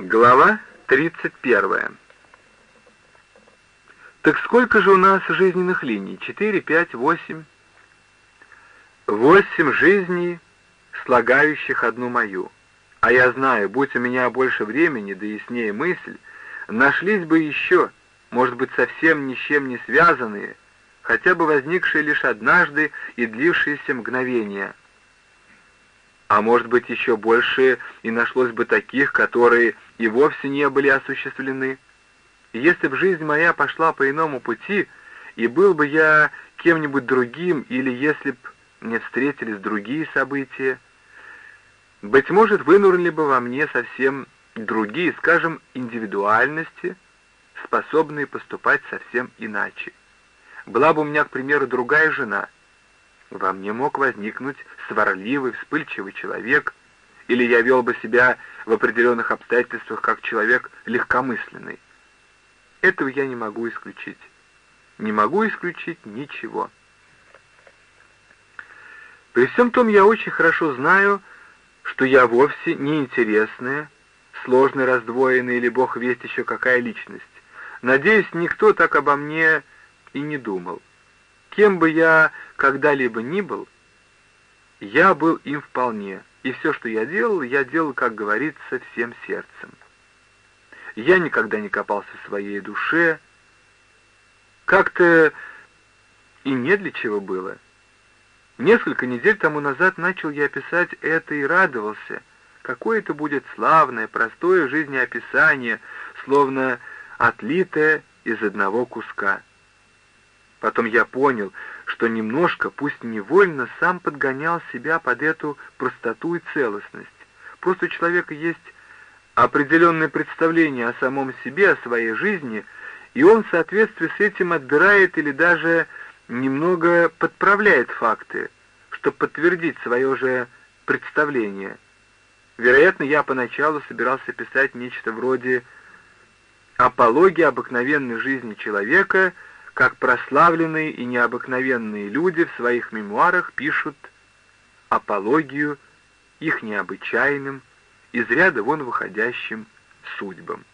Глава 31. Так сколько же у нас жизненных линий? Четыре, пять, восемь? Восемь жизней, слагающих одну мою. А я знаю, будь у меня больше времени, да яснее мысль, нашлись бы еще, может быть, совсем ни чем не связанные, хотя бы возникшие лишь однажды и длившиеся мгновения — а может быть еще больше и нашлось бы таких, которые и вовсе не были осуществлены. Если б жизнь моя пошла по иному пути, и был бы я кем-нибудь другим, или если б мне встретились другие события, быть может, вынурнули бы во мне совсем другие, скажем, индивидуальности, способные поступать совсем иначе. Была бы у меня, к примеру, другая жена — во мне мог возникнуть сварливый, вспыльчивый человек, или я вел бы себя в определенных обстоятельствах как человек легкомысленный. Этого я не могу исключить. Не могу исключить ничего. При всем том я очень хорошо знаю, что я вовсе не интересная, сложно раздвоенная или бог весть еще какая личность. Надеюсь, никто так обо мне и не думал. Кем бы я когда-либо ни был, я был им вполне, и все, что я делал, я делал, как говорится, всем сердцем. Я никогда не копался в своей душе, как-то и не для чего было. Несколько недель тому назад начал я писать это и радовался. Какое это будет славное, простое жизнеописание, словно отлитое из одного куска. Потом я понял, что немножко, пусть невольно, сам подгонял себя под эту простоту и целостность. Просто у человека есть определенное представление о самом себе, о своей жизни, и он в соответствии с этим отбирает или даже немного подправляет факты, чтобы подтвердить свое же представление. Вероятно, я поначалу собирался писать нечто вроде «Апология обыкновенной жизни человека», как прославленные и необыкновенные люди в своих мемуарах пишут апологию их необычайным, из ряда вон выходящим судьбам.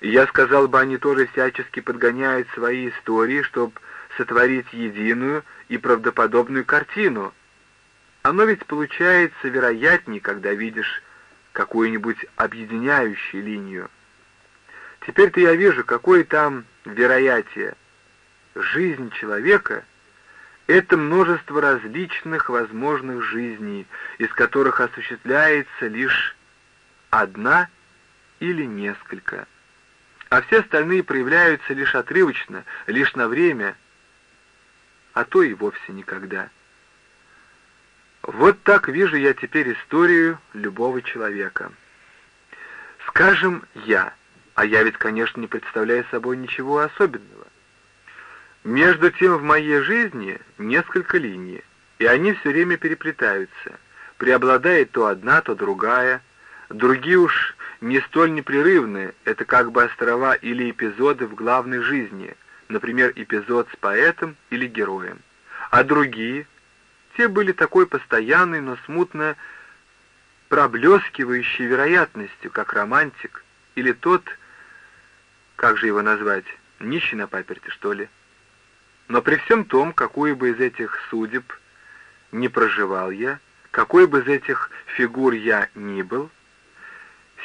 Я сказал бы, они тоже всячески подгоняют свои истории, чтобы сотворить единую и правдоподобную картину. Оно ведь получается вероятнее, когда видишь какую-нибудь объединяющую линию. Теперь-то я вижу, какое там вероятие. Жизнь человека — это множество различных возможных жизней, из которых осуществляется лишь одна или несколько. А все остальные проявляются лишь отрывочно, лишь на время, а то и вовсе никогда. Вот так вижу я теперь историю любого человека. Скажем, я — а я ведь, конечно, не представляю собой ничего особенного. Между тем в моей жизни несколько линий, и они все время переплетаются. Преобладает то одна, то другая. Другие уж не столь непрерывные, это как бы острова или эпизоды в главной жизни, например, эпизод с поэтом или героем. А другие, те были такой постоянной, но смутно проблескивающей вероятностью, как романтик, или тот, как же его назвать, нищий на паперте, что ли? Но при всем том, какую бы из этих судеб не проживал я, какой бы из этих фигур я ни был,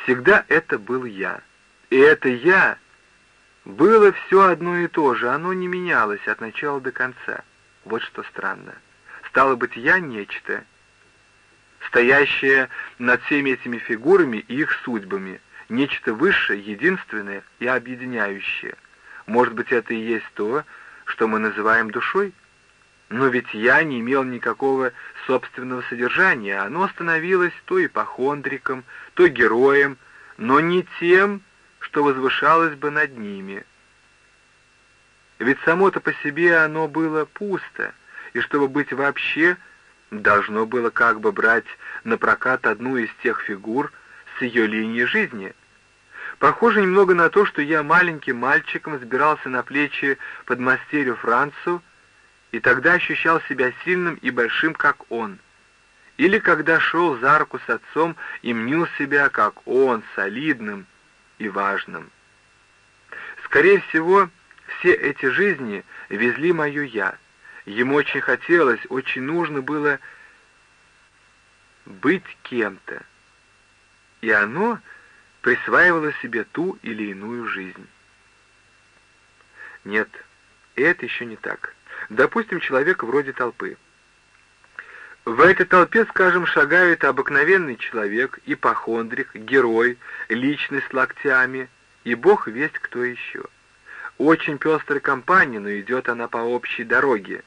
всегда это был я. И это я было все одно и то же, оно не менялось от начала до конца. Вот что странно. Стало быть, я нечто, стоящее над всеми этими фигурами и их судьбами — нечто высшее, единственное и объединяющее. Может быть, это и есть то, что мы называем душой? Но ведь я не имел никакого собственного содержания, оно становилось то ипохондриком, то героем, но не тем, что возвышалось бы над ними. Ведь само-то по себе оно было пусто, и чтобы быть вообще, должно было как бы брать на прокат одну из тех фигур с ее линии жизни — Похоже немного на то, что я маленьким мальчиком взбирался на плечи под мастерью Францу, и тогда ощущал себя сильным и большим, как он. или когда шел за руку с отцом и мнил себя, как он, солидным и важным. Скорее всего, все эти жизни везли мое «я». Ему очень хотелось, очень нужно было быть кем-то. И оно присваивало себе ту или иную жизнь. Нет, это еще не так. Допустим, человек вроде толпы. В этой толпе, скажем, шагает обыкновенный человек, ипохондрик, герой, личность с локтями, и бог весть кто еще. Очень пестрая компания, но идет она по общей дороге.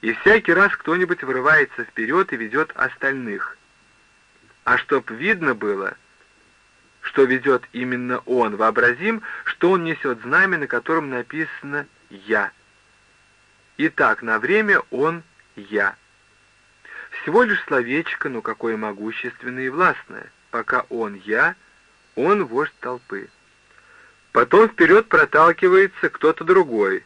И всякий раз кто-нибудь вырывается вперед и ведет остальных. А чтоб видно было, что ведет именно он, вообразим, что он несет знамя, на котором написано «Я». Итак, на время он «Я». Всего лишь словечко, но какое могущественное и властное. Пока он «Я», он вождь толпы. Потом вперед проталкивается кто-то другой,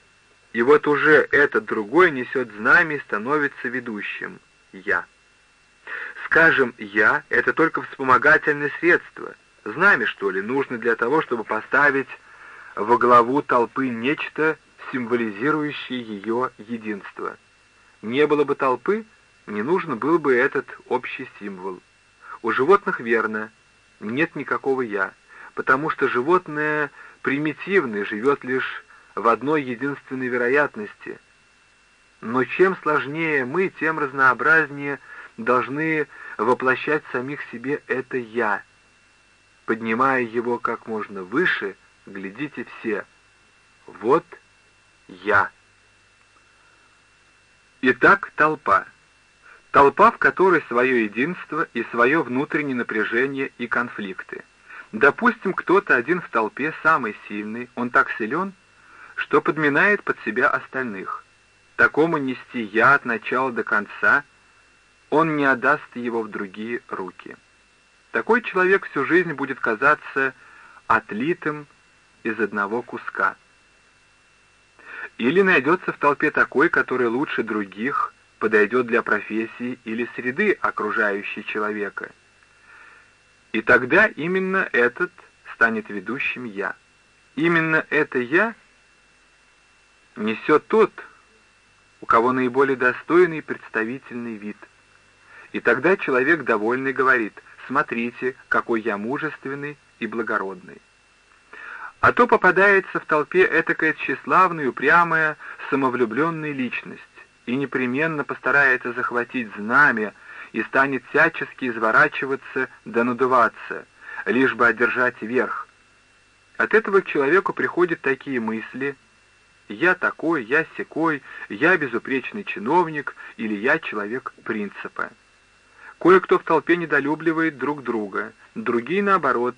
и вот уже этот другой несет знамя и становится ведущим «Я». Скажем, «я» — это только вспомогательное средство, знамя, что ли, нужно для того, чтобы поставить во главу толпы нечто, символизирующее ее единство. Не было бы толпы, не нужен был бы этот общий символ. У животных верно, нет никакого «я», потому что животное примитивное живет лишь в одной единственной вероятности. Но чем сложнее мы, тем разнообразнее должны воплощать самих себе это «я». Поднимая его как можно выше, глядите все. Вот «я». Итак, толпа. Толпа, в которой свое единство и свое внутреннее напряжение и конфликты. Допустим, кто-то один в толпе самый сильный, он так силен, что подминает под себя остальных. Такому нести я от начала до конца, он не отдаст его в другие руки. Такой человек всю жизнь будет казаться отлитым из одного куска. Или найдется в толпе такой, который лучше других подойдет для профессии или среды окружающей человека. И тогда именно этот станет ведущим «я». Именно это «я» несет тот, у кого наиболее достойный представительный вид. И тогда человек довольный говорит «Смотрите, какой я мужественный и благородный». А то попадается в толпе этакая тщеславная, упрямая, самовлюбленная личность, и непременно постарается захватить знамя и станет всячески изворачиваться да надуваться, лишь бы одержать верх. От этого к человеку приходят такие мысли «я такой, я секой, я безупречный чиновник» или «я человек принципа». Кое-кто в толпе недолюбливает друг друга, другие, наоборот,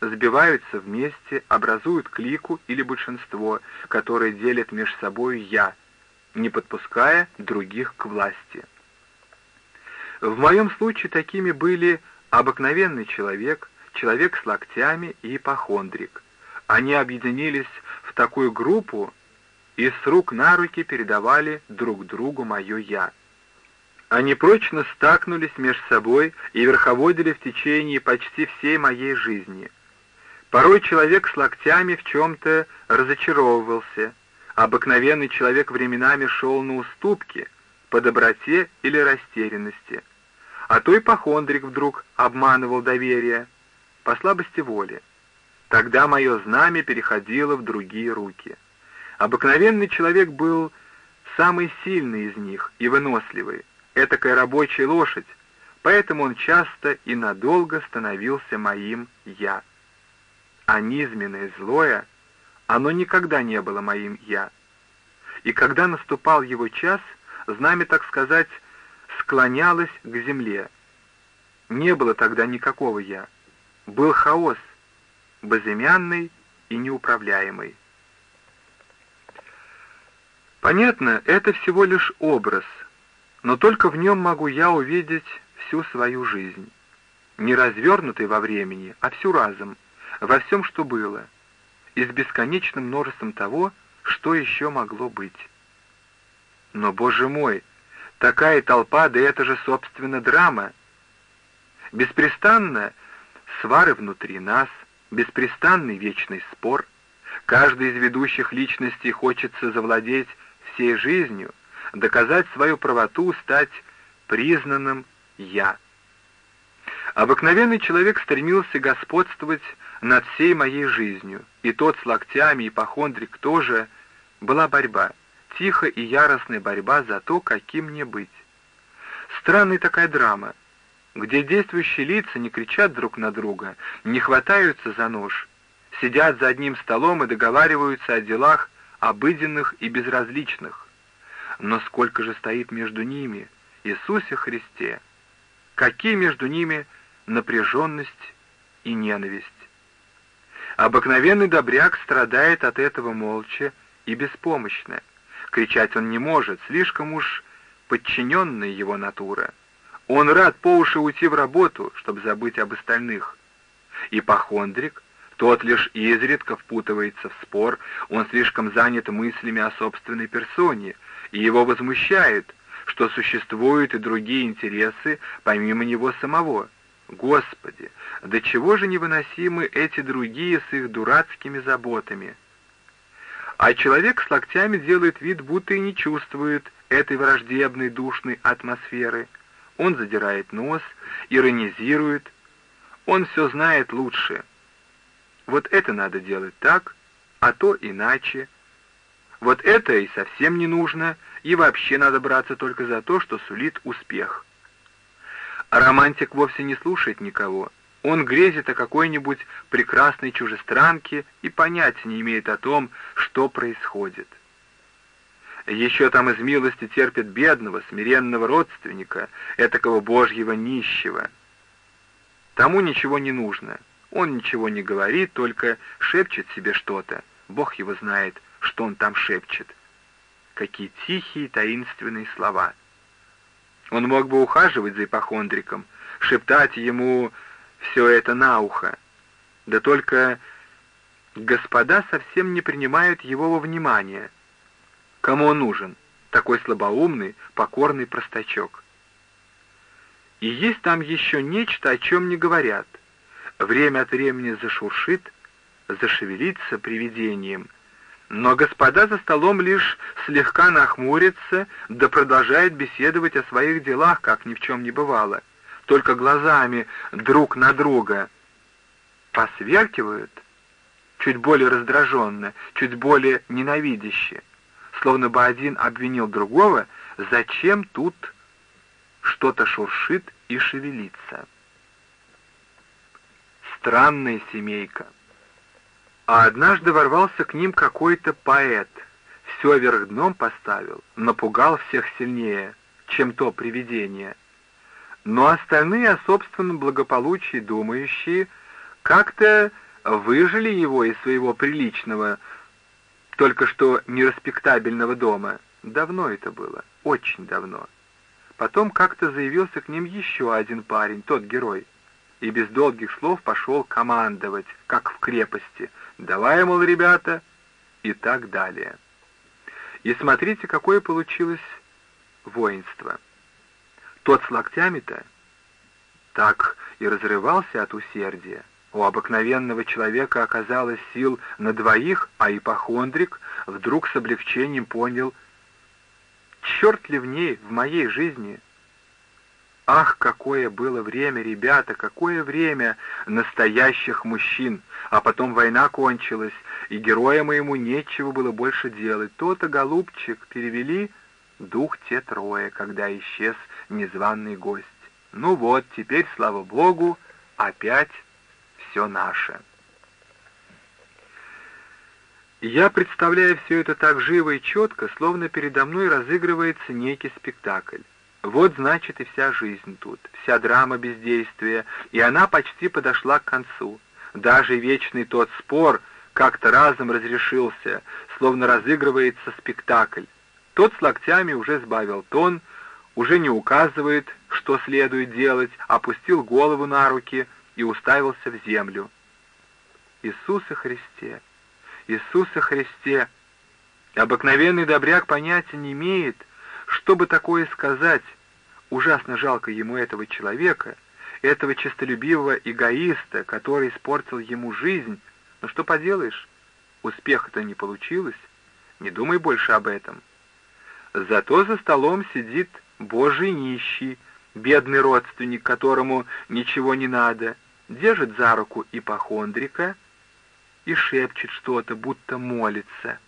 сбиваются вместе, образуют клику или большинство, которое делит между собой «я», не подпуская других к власти. В моем случае такими были обыкновенный человек, человек с локтями и ипохондрик. Они объединились в такую группу и с рук на руки передавали друг другу мое «я». Они прочно стакнулись между собой и верховодили в течение почти всей моей жизни. Порой человек с локтями в чем-то разочаровывался, Обыкновенный человек временами шел на уступки, по доброте или растерянности. А то и похондрик вдруг обманывал доверие, по слабости воли. Тогда мое знамя переходило в другие руки. Обыкновенный человек был самый сильный из них и выносливый, этакая рабочая лошадь, поэтому он часто и надолго становился моим «я». А низменное злое — оно никогда не было моим «я». И когда наступал его час, знамя, так сказать, склонялось к земле. Не было тогда никакого «я». Был хаос, безымянный и неуправляемый. Понятно, это всего лишь образ, но только в нем могу я увидеть всю свою жизнь. Не развернутый во времени, а всю разом, во всем, что было — и с бесконечным множеством того, что еще могло быть. Но, Боже мой, Такая толпа, да это же, собственно, драма. Беспрестанно свары внутри нас, беспрестанный вечный спор. Каждый из ведущих личностей хочется завладеть всей жизнью, доказать свою правоту, стать признанным «я». Обыкновенный человек стремился господствовать над всей моей жизнью, и тот с локтями, ипохондрик тоже, была борьба, тихая и яростная борьба за то, каким мне быть. Странная такая драма, где действующие лица не кричат друг на друга, не хватаются за нож, сидят за одним столом и договариваются о делах обыденных и безразличных. Но сколько же стоит между ними, Иисусе Христе? Какие между ними напряженность и ненависть. Обыкновенный добряк страдает от этого молча и беспомощно. Кричать он не может, слишком уж подчиненная его натура. Он рад по уши уйти в работу, чтобы забыть об остальных. Ипохондрик, тот лишь изредка впутывается в спор, он слишком занят мыслями о собственной персоне, и его возмущает, что существуют и другие интересы помимо него самого. Господи, до чего же невыносимы эти другие с их дурацкими заботами? А человек с локтями делает вид, будто и не чувствует этой враждебной душной атмосферы. Он задирает нос, иронизирует. Он все знает лучше. Вот это надо делать так, а то иначе. Вот это и совсем не нужно, и вообще надо браться только за то, что сулит успех. Романтик вовсе не слушает никого. Он грезит о какой-нибудь прекрасной чужестранке и понятия не имеет о том, что происходит. Еще там из милости терпит бедного, смиренного родственника, этакого божьего нищего. Тому ничего не нужно. Он ничего не говорит, только шепчет себе что-то. Бог его знает, что он там шепчет. Какие тихие таинственные слова — он мог бы ухаживать за ипохондриком, шептать ему все это на ухо. Да только господа совсем не принимают его во внимание. Кому он нужен? Такой слабоумный, покорный простачок. И есть там еще нечто, о чем не говорят. Время от времени зашуршит, зашевелится привидением — но господа за столом лишь слегка нахмурятся, да продолжают беседовать о своих делах, как ни в чем не бывало, только глазами друг на друга посверкивают, чуть более раздраженно, чуть более ненавидяще, словно бы один обвинил другого, зачем тут что-то шуршит и шевелится. Странная семейка. А однажды ворвался к ним какой-то поэт, все вверх дном поставил, напугал всех сильнее, чем то привидение. Но остальные о собственном благополучии думающие как-то выжили его из своего приличного, только что нереспектабельного дома. Давно это было, очень давно. Потом как-то заявился к ним еще один парень, тот герой, и без долгих слов пошел командовать, как в крепости, давай, мол, ребята, и так далее. И смотрите, какое получилось воинство. Тот с локтями-то так и разрывался от усердия. У обыкновенного человека оказалось сил на двоих, а ипохондрик вдруг с облегчением понял, черт ли в ней, в моей жизни, Ах, какое было время, ребята, какое время настоящих мужчин! А потом война кончилась, и героя моему нечего было больше делать. То-то, голубчик, перевели дух те трое, когда исчез незваный гость. Ну вот, теперь, слава богу, опять все наше. Я представляю все это так живо и четко, словно передо мной разыгрывается некий спектакль. Вот, значит, и вся жизнь тут, вся драма бездействия, и она почти подошла к концу. Даже вечный тот спор как-то разом разрешился, словно разыгрывается спектакль. Тот с локтями уже сбавил тон, уже не указывает, что следует делать, опустил голову на руки и уставился в землю. Иисусе Христе! Иисусе Христе! Обыкновенный добряк понятия не имеет, чтобы такое сказать, ужасно жалко ему этого человека, этого честолюбивого эгоиста, который испортил ему жизнь. Но что поделаешь, успеха-то не получилось, не думай больше об этом. Зато за столом сидит божий нищий, бедный родственник, которому ничего не надо, держит за руку ипохондрика и шепчет что-то, будто молится —